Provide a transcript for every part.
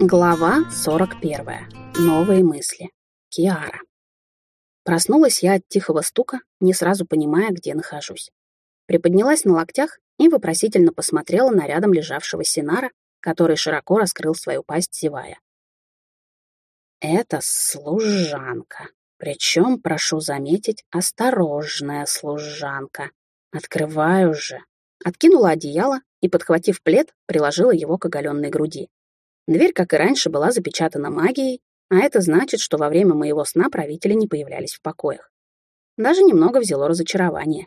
Глава 41. Новые мысли. Киара. Проснулась я от тихого стука, не сразу понимая, где нахожусь. Приподнялась на локтях и вопросительно посмотрела на рядом лежавшего Синара, который широко раскрыл свою пасть, зевая. Это служанка. Причем, прошу заметить, осторожная служанка. Открываю же. Откинула одеяло и, подхватив плед, приложила его к оголенной груди. Дверь, как и раньше, была запечатана магией, а это значит, что во время моего сна правители не появлялись в покоях. Даже немного взяло разочарование.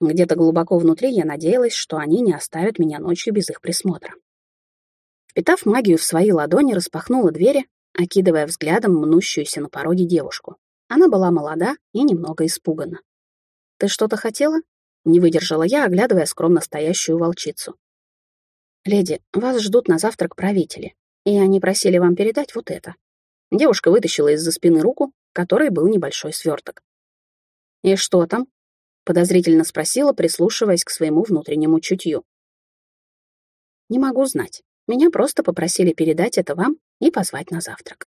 Где-то глубоко внутри я надеялась, что они не оставят меня ночью без их присмотра. Впитав магию в свои ладони, распахнула двери, окидывая взглядом мнущуюся на пороге девушку. Она была молода и немного испугана. «Ты что-то хотела?» — не выдержала я, оглядывая скромно стоящую волчицу. «Леди, вас ждут на завтрак правители, и они просили вам передать вот это». Девушка вытащила из-за спины руку, которой был небольшой сверток. «И что там?» — подозрительно спросила, прислушиваясь к своему внутреннему чутью. «Не могу знать. Меня просто попросили передать это вам и позвать на завтрак».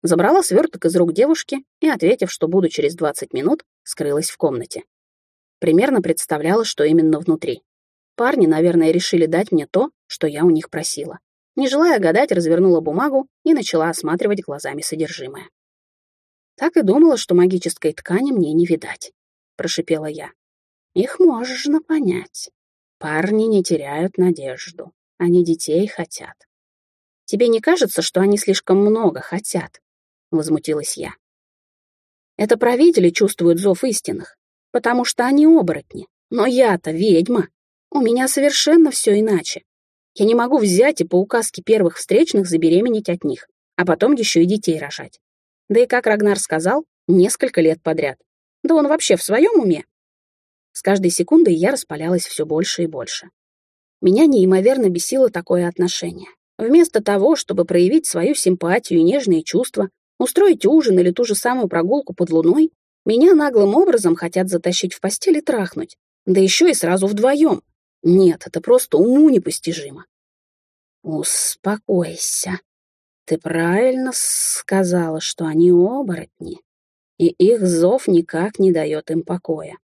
Забрала сверток из рук девушки и, ответив, что буду через 20 минут, скрылась в комнате. Примерно представляла, что именно внутри. Парни, наверное, решили дать мне то, что я у них просила. Не желая гадать, развернула бумагу и начала осматривать глазами содержимое. Так и думала, что магической ткани мне не видать, прошипела я. Их можно понять. Парни не теряют надежду. Они детей хотят. Тебе не кажется, что они слишком много хотят? Возмутилась я. Это правители чувствуют зов истинных, потому что они оборотни. Но я-то ведьма. У меня совершенно все иначе. Я не могу взять и по указке первых встречных забеременеть от них, а потом еще и детей рожать. Да и, как Рагнар сказал, несколько лет подряд. Да он вообще в своем уме? С каждой секундой я распалялась все больше и больше. Меня неимоверно бесило такое отношение. Вместо того, чтобы проявить свою симпатию и нежные чувства, устроить ужин или ту же самую прогулку под луной, меня наглым образом хотят затащить в постель и трахнуть, да еще и сразу вдвоем, нет, это просто уму непостижимо. Успокойся. Ты правильно сказала, что они оборотни, и их зов никак не дает им покоя.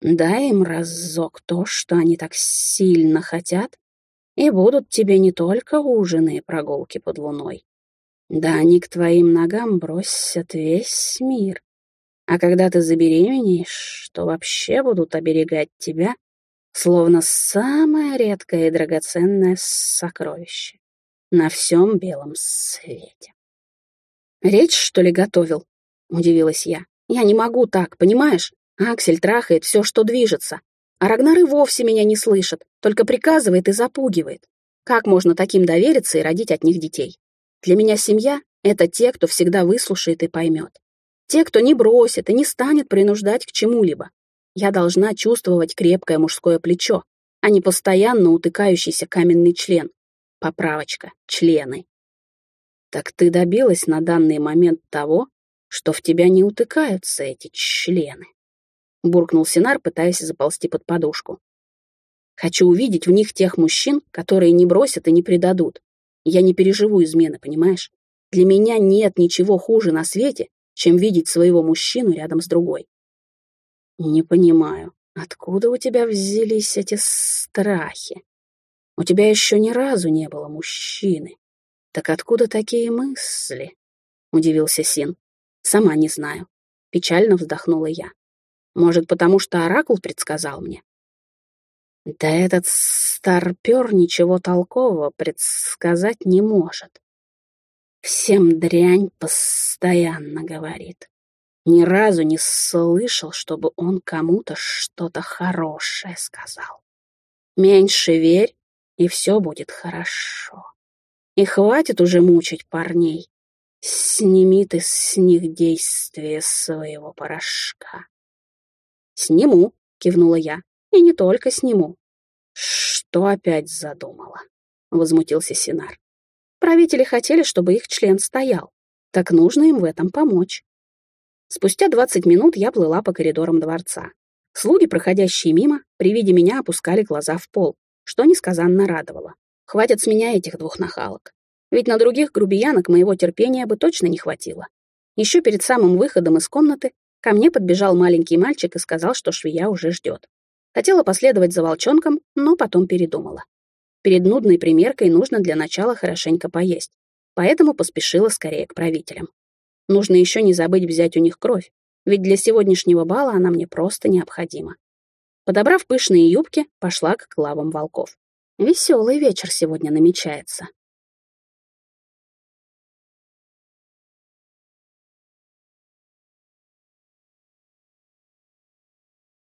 Дай им разок то, что они так сильно хотят, и будут тебе не только ужины и прогулки под луной. Да они к твоим ногам бросят весь мир. А когда ты забеременеешь, то вообще будут оберегать тебя словно самое редкое и драгоценное сокровище на всем белом свете. «Речь, что ли, готовил?» — удивилась я. «Я не могу так, понимаешь? Аксель трахает все, что движется, а Рагнар и вовсе меня не слышит, только приказывает и запугивает. Как можно таким довериться и родить от них детей? Для меня семья — это те, кто всегда выслушает и поймет. Те, кто не бросит и не станет принуждать к чему-либо, я должна чувствовать крепкое мужское плечо, а не постоянно утыкающийся каменный член. Поправочка. Члены. Так ты добилась на данный момент того, что в тебя не утыкаются эти члены. Буркнул Синар, пытаясь заползти под подушку. Хочу увидеть в них тех мужчин, которые не бросят и не предадут. Я не переживу измены, понимаешь? Для меня нет ничего хуже на свете, чем видеть своего мужчину рядом с другой. «Не понимаю, откуда у тебя взялись эти страхи? У тебя еще ни разу не было мужчины. Так откуда такие мысли?» — удивился Син. «Сама не знаю». Печально вздохнула я. «Может, потому что Оракул предсказал мне?» «Да этот старпер ничего толкового предсказать не может. Всем дрянь постоянно говорит. Ни разу не слышал, чтобы он кому-то что-то хорошее сказал. Меньше верь, и все будет хорошо. И хватит уже мучить парней. Сними ты с них действие своего порошка. «Сниму», — кивнула я, — «и не только сниму». «Что опять задумала?» — возмутился Синар. «Правители хотели, чтобы их член стоял. Так нужно им в этом помочь. Спустя 20 минут я плыла по коридорам дворца. Слуги, проходящие мимо, при виде меня опускали глаза в пол, что несказанно радовало. Хватит с меня этих двух нахалок. Ведь на других грубиянок моего терпения бы точно не хватило. Еще перед самым выходом из комнаты ко мне подбежал маленький мальчик и сказал, что швея уже ждет. Хотела последовать за волчонком, но потом передумала. Перед нудной примеркой нужно для начала хорошенько поесть, поэтому поспешила скорее к правителям. Нужно еще не забыть взять у них кровь, ведь для сегодняшнего бала она мне просто необходима. Подобрав пышные юбки, пошла к главам волков. Веселый вечер сегодня намечается.